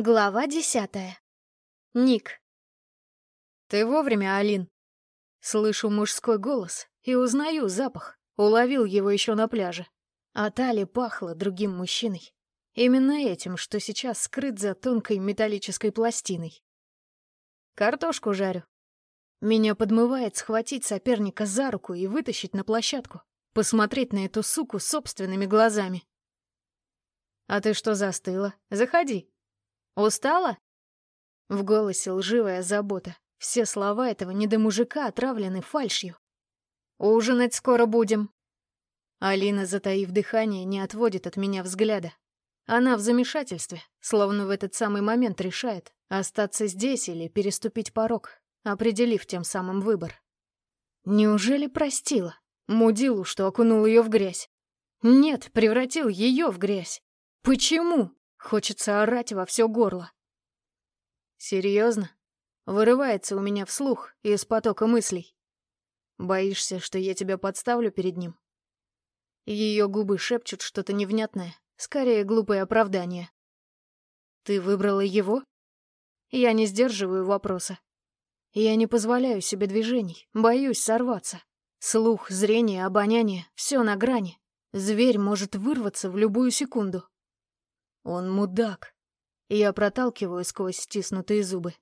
Глава десятая. Ник. «Ты вовремя, Алин?» Слышу мужской голос и узнаю запах. Уловил его еще на пляже. А Тали пахло другим мужчиной. Именно этим, что сейчас скрыт за тонкой металлической пластиной. Картошку жарю. Меня подмывает схватить соперника за руку и вытащить на площадку. Посмотреть на эту суку собственными глазами. «А ты что застыла? Заходи», Устала?» В голосе лживая забота. Все слова этого недомужика отравлены фальшью. «Ужинать скоро будем». Алина, затаив дыхание, не отводит от меня взгляда. Она в замешательстве, словно в этот самый момент решает, остаться здесь или переступить порог, определив тем самым выбор. Неужели простила? Мудилу, что окунул ее в грязь. Нет, превратил ее в грязь. Почему? Хочется орать во все горло. Серьезно? Вырывается у меня вслух из потока мыслей. Боишься, что я тебя подставлю перед ним? Ее губы шепчут что-то невнятное, скорее глупое оправдание. Ты выбрала его? Я не сдерживаю вопроса. Я не позволяю себе движений, боюсь сорваться. Слух, зрение, обоняние — все на грани. Зверь может вырваться в любую секунду. Он мудак. Я проталкиваю сквозь стиснутые зубы.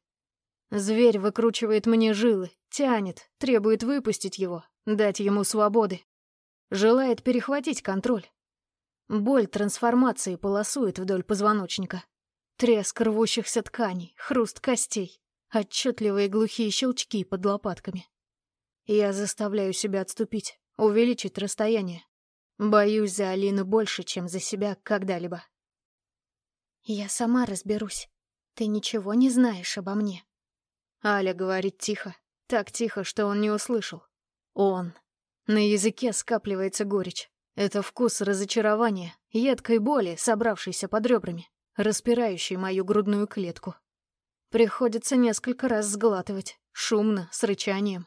Зверь выкручивает мне жилы, тянет, требует выпустить его, дать ему свободы. Желает перехватить контроль. Боль трансформации полосует вдоль позвоночника. Треск рвущихся тканей, хруст костей, отчетливые глухие щелчки под лопатками. Я заставляю себя отступить, увеличить расстояние. Боюсь за Алину больше, чем за себя когда-либо. «Я сама разберусь. Ты ничего не знаешь обо мне». Аля говорит тихо, так тихо, что он не услышал. Он. На языке скапливается горечь. Это вкус разочарования, едкой боли, собравшейся под ребрами, распирающей мою грудную клетку. Приходится несколько раз сглатывать, шумно, с рычанием.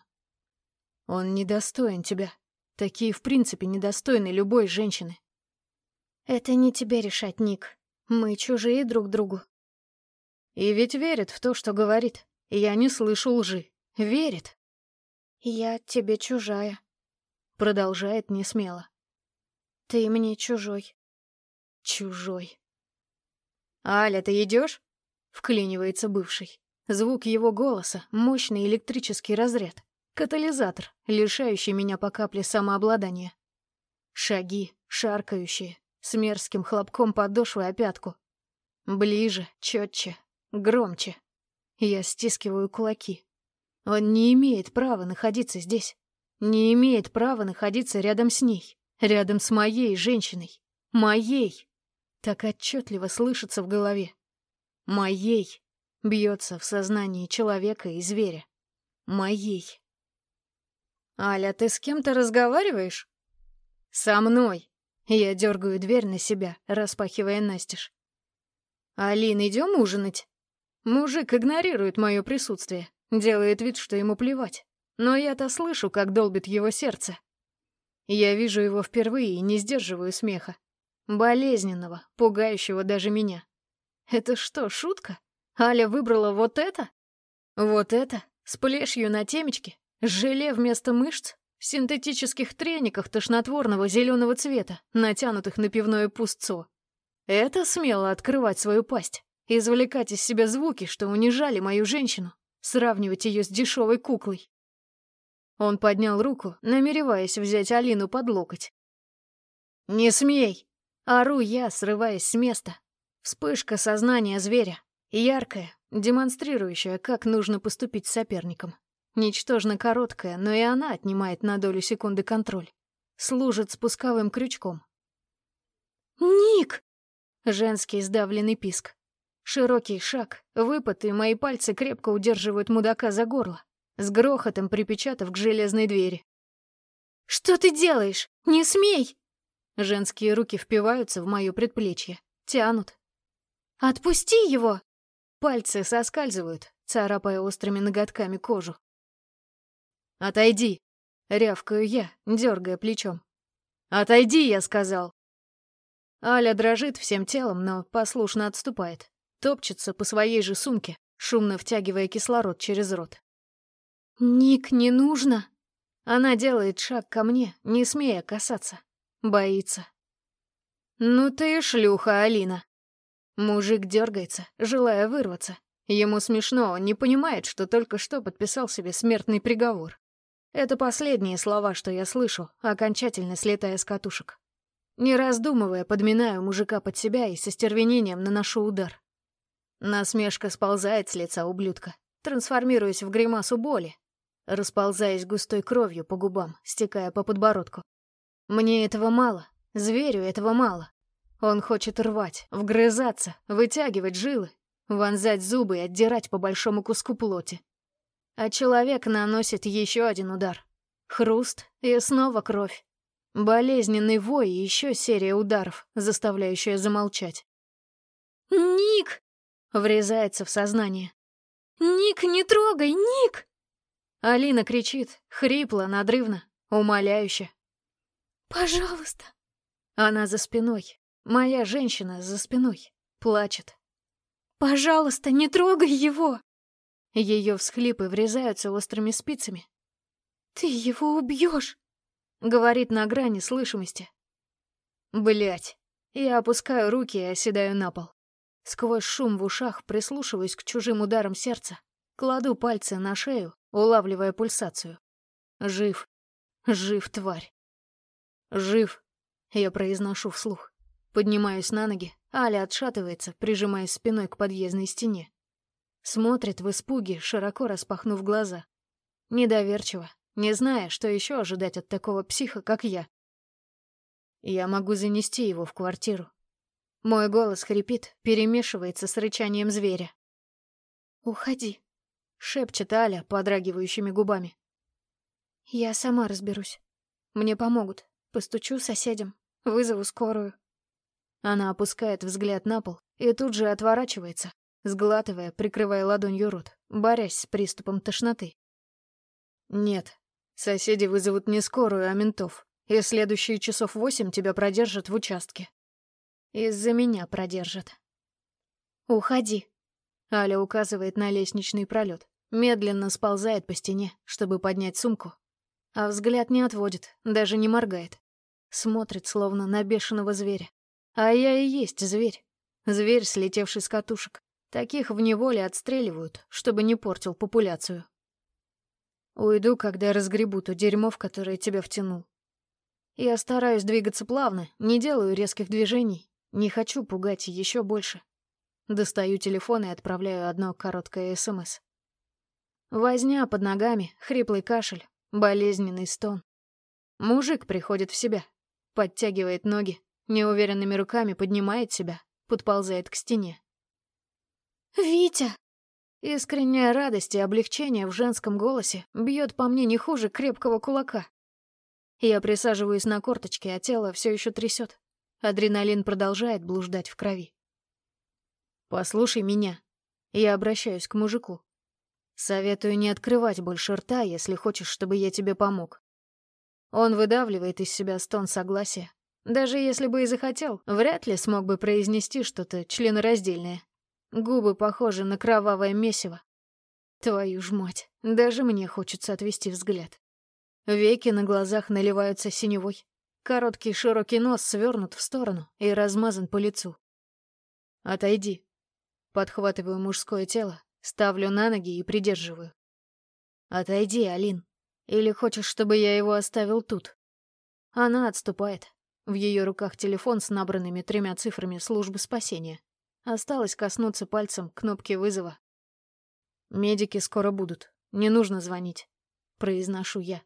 Он недостоин тебя. Такие, в принципе, недостойны любой женщины. Это не тебе решать, Ник. Мы чужие друг другу. И ведь верит в то, что говорит. Я не слышу лжи. Верит. Я тебе чужая. Продолжает несмело. Ты мне чужой. Чужой. «Аля, ты идешь? Вклинивается бывший. Звук его голоса — мощный электрический разряд. Катализатор, лишающий меня по капле самообладания. Шаги, шаркающие, с мерзким хлопком подошвы о пятку. Ближе, четче, громче. Я стискиваю кулаки. Он не имеет права находиться здесь. Не имеет права находиться рядом с ней. Рядом с моей женщиной. Моей. Так отчетливо слышится в голове. Моей. Бьется в сознании человека и зверя. Моей. «Аля, ты с кем-то разговариваешь?» «Со мной!» Я дергаю дверь на себя, распахивая настежь. «Алин, идем ужинать?» Мужик игнорирует мое присутствие, делает вид, что ему плевать. Но я-то слышу, как долбит его сердце. Я вижу его впервые и не сдерживаю смеха. Болезненного, пугающего даже меня. Это что, шутка? Аля выбрала вот это? Вот это? С плешью на темечке? Желе вместо мышц? В синтетических трениках тошнотворного зеленого цвета, натянутых на пивное пустцо. Это смело открывать свою пасть, извлекать из себя звуки, что унижали мою женщину, сравнивать ее с дешевой куклой. Он поднял руку, намереваясь взять Алину под локоть. «Не смей!» — ору я, срываясь с места. Вспышка сознания зверя, яркая, демонстрирующая, как нужно поступить с соперником. Ничтожно короткая, но и она отнимает на долю секунды контроль. Служит спусковым крючком. «Ник!» Женский сдавленный писк. Широкий шаг, выпад, и мои пальцы крепко удерживают мудака за горло, с грохотом припечатав к железной двери. «Что ты делаешь? Не смей!» Женские руки впиваются в моё предплечье, тянут. «Отпусти его!» Пальцы соскальзывают, царапая острыми ноготками кожу. «Отойди!» — рявкаю я, дергая плечом. «Отойди!» — я сказал. Аля дрожит всем телом, но послушно отступает. топчется по своей же сумке, шумно втягивая кислород через рот. «Ник, не нужно!» Она делает шаг ко мне, не смея касаться. Боится. «Ну ты шлюха, Алина!» Мужик дергается, желая вырваться. Ему смешно, он не понимает, что только что подписал себе смертный приговор. Это последние слова, что я слышу, окончательно слетая с катушек. Не раздумывая, подминаю мужика под себя и со стервенением наношу удар. Насмешка сползает с лица ублюдка, трансформируясь в гримасу боли, расползаясь густой кровью по губам, стекая по подбородку. Мне этого мало, зверю этого мало. Он хочет рвать, вгрызаться, вытягивать жилы, вонзать зубы и отдирать по большому куску плоти. А человек наносит еще один удар. Хруст и снова кровь. Болезненный вой и еще серия ударов, заставляющая замолчать. «Ник!» — врезается в сознание. «Ник, не трогай, Ник!» Алина кричит, хрипло, надрывно, умоляюще. «Пожалуйста!» Она за спиной, моя женщина за спиной, плачет. «Пожалуйста, не трогай его!» Ее всхлипы врезаются острыми спицами. «Ты его убьешь!» — говорит на грани слышимости. Блять. Я опускаю руки и оседаю на пол. Сквозь шум в ушах прислушиваюсь к чужим ударам сердца. Кладу пальцы на шею, улавливая пульсацию. Жив. Жив, тварь. Жив. Я произношу вслух. Поднимаюсь на ноги. Аля отшатывается, прижимаясь спиной к подъездной стене. Смотрит в испуге, широко распахнув глаза. Недоверчиво, не зная, что еще ожидать от такого психа, как я. Я могу занести его в квартиру. Мой голос хрипит, перемешивается с рычанием зверя. «Уходи», — шепчет Аля подрагивающими губами. «Я сама разберусь. Мне помогут. Постучу соседям, вызову скорую». Она опускает взгляд на пол и тут же отворачивается, сглатывая, прикрывая ладонью рот, борясь с приступом тошноты. «Нет, соседи вызовут не скорую, а ментов, и следующие часов восемь тебя продержат в участке. Из-за меня продержат». «Уходи», — Аля указывает на лестничный пролет, медленно сползает по стене, чтобы поднять сумку, а взгляд не отводит, даже не моргает. Смотрит, словно на бешеного зверя. А я и есть зверь. Зверь, слетевший с катушек. Таких в неволе отстреливают, чтобы не портил популяцию. Уйду, когда разгребу то дерьмо, в которое тебя втянул. Я стараюсь двигаться плавно, не делаю резких движений, не хочу пугать еще больше. Достаю телефон и отправляю одно короткое СМС. Возня под ногами, хриплый кашель, болезненный стон. Мужик приходит в себя, подтягивает ноги, неуверенными руками поднимает себя, подползает к стене. «Витя!» Искренняя радость и облегчение в женском голосе бьет по мне не хуже крепкого кулака. Я присаживаюсь на корточке, а тело все еще трясет. Адреналин продолжает блуждать в крови. «Послушай меня». Я обращаюсь к мужику. Советую не открывать больше рта, если хочешь, чтобы я тебе помог. Он выдавливает из себя стон согласия. Даже если бы и захотел, вряд ли смог бы произнести что-то членораздельное. Губы похожи на кровавое месиво. Твою ж мать, даже мне хочется отвести взгляд. Веки на глазах наливаются синевой. Короткий широкий нос свернут в сторону и размазан по лицу. «Отойди». Подхватываю мужское тело, ставлю на ноги и придерживаю. «Отойди, Алин. Или хочешь, чтобы я его оставил тут?» Она отступает. В ее руках телефон с набранными тремя цифрами службы спасения. Осталось коснуться пальцем кнопки вызова. «Медики скоро будут. Не нужно звонить», — произношу я.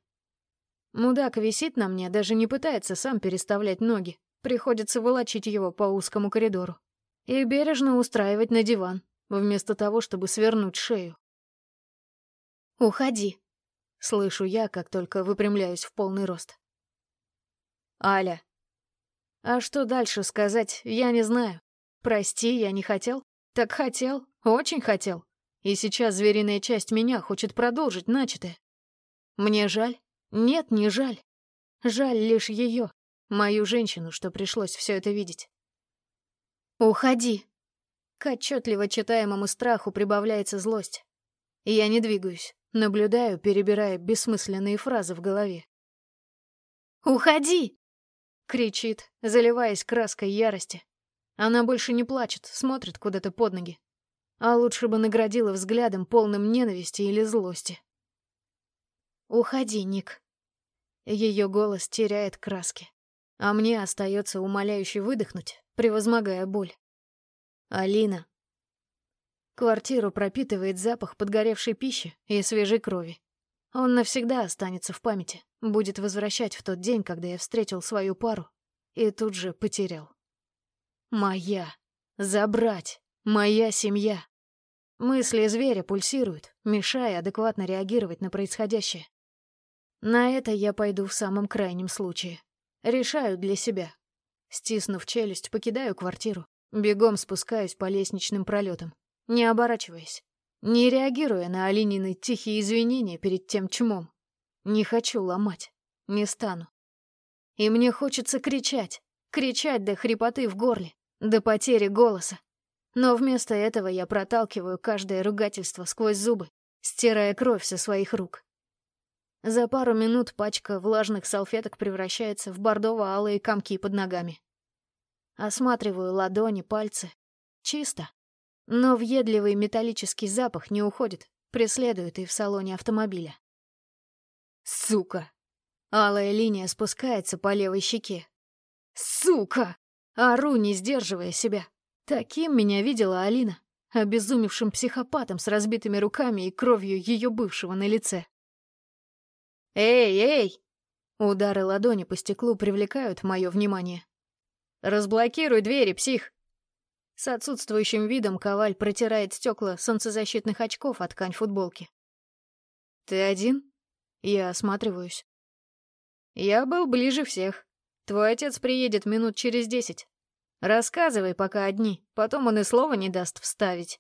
Мудак висит на мне, даже не пытается сам переставлять ноги. Приходится волочить его по узкому коридору. И бережно устраивать на диван, вместо того, чтобы свернуть шею. «Уходи», — слышу я, как только выпрямляюсь в полный рост. «Аля». А что дальше сказать, я не знаю. Прости, я не хотел. Так хотел, очень хотел. И сейчас звериная часть меня хочет продолжить начатое. Мне жаль? Нет, не жаль. Жаль лишь ее, мою женщину, что пришлось все это видеть. «Уходи!» К отчетливо читаемому страху прибавляется злость. Я не двигаюсь, наблюдаю, перебирая бессмысленные фразы в голове. «Уходи!» — кричит, заливаясь краской ярости. Она больше не плачет, смотрит куда-то под ноги. А лучше бы наградила взглядом, полным ненависти или злости. «Уходи, Ник». Ее голос теряет краски, а мне остается умоляюще выдохнуть, превозмогая боль. «Алина». Квартиру пропитывает запах подгоревшей пищи и свежей крови. Он навсегда останется в памяти, будет возвращать в тот день, когда я встретил свою пару и тут же потерял. Моя. Забрать. Моя семья. Мысли зверя пульсируют, мешая адекватно реагировать на происходящее. На это я пойду в самом крайнем случае. Решаю для себя. Стиснув челюсть, покидаю квартиру. Бегом спускаюсь по лестничным пролетам, не оборачиваясь, не реагируя на Алинины тихие извинения перед тем чмом. Не хочу ломать, не стану. И мне хочется кричать, кричать до хрипоты в горле, до потери голоса. Но вместо этого я проталкиваю каждое ругательство сквозь зубы, стирая кровь со своих рук. За пару минут пачка влажных салфеток превращается в бордово-алые комки под ногами. Осматриваю ладони, пальцы. Чисто. Но въедливый металлический запах не уходит, преследует и в салоне автомобиля. Сука! Алая линия спускается по левой щеке. Сука! Ору, не сдерживая себя. Таким меня видела Алина, обезумевшим психопатом с разбитыми руками и кровью ее бывшего на лице. «Эй, эй!» Удары ладони по стеклу привлекают мое внимание. «Разблокируй двери, псих!» С отсутствующим видом Коваль протирает стекла солнцезащитных очков от ткань футболки. «Ты один?» Я осматриваюсь. «Я был ближе всех. Твой отец приедет минут через десять. Рассказывай, пока одни, потом он и слова не даст вставить».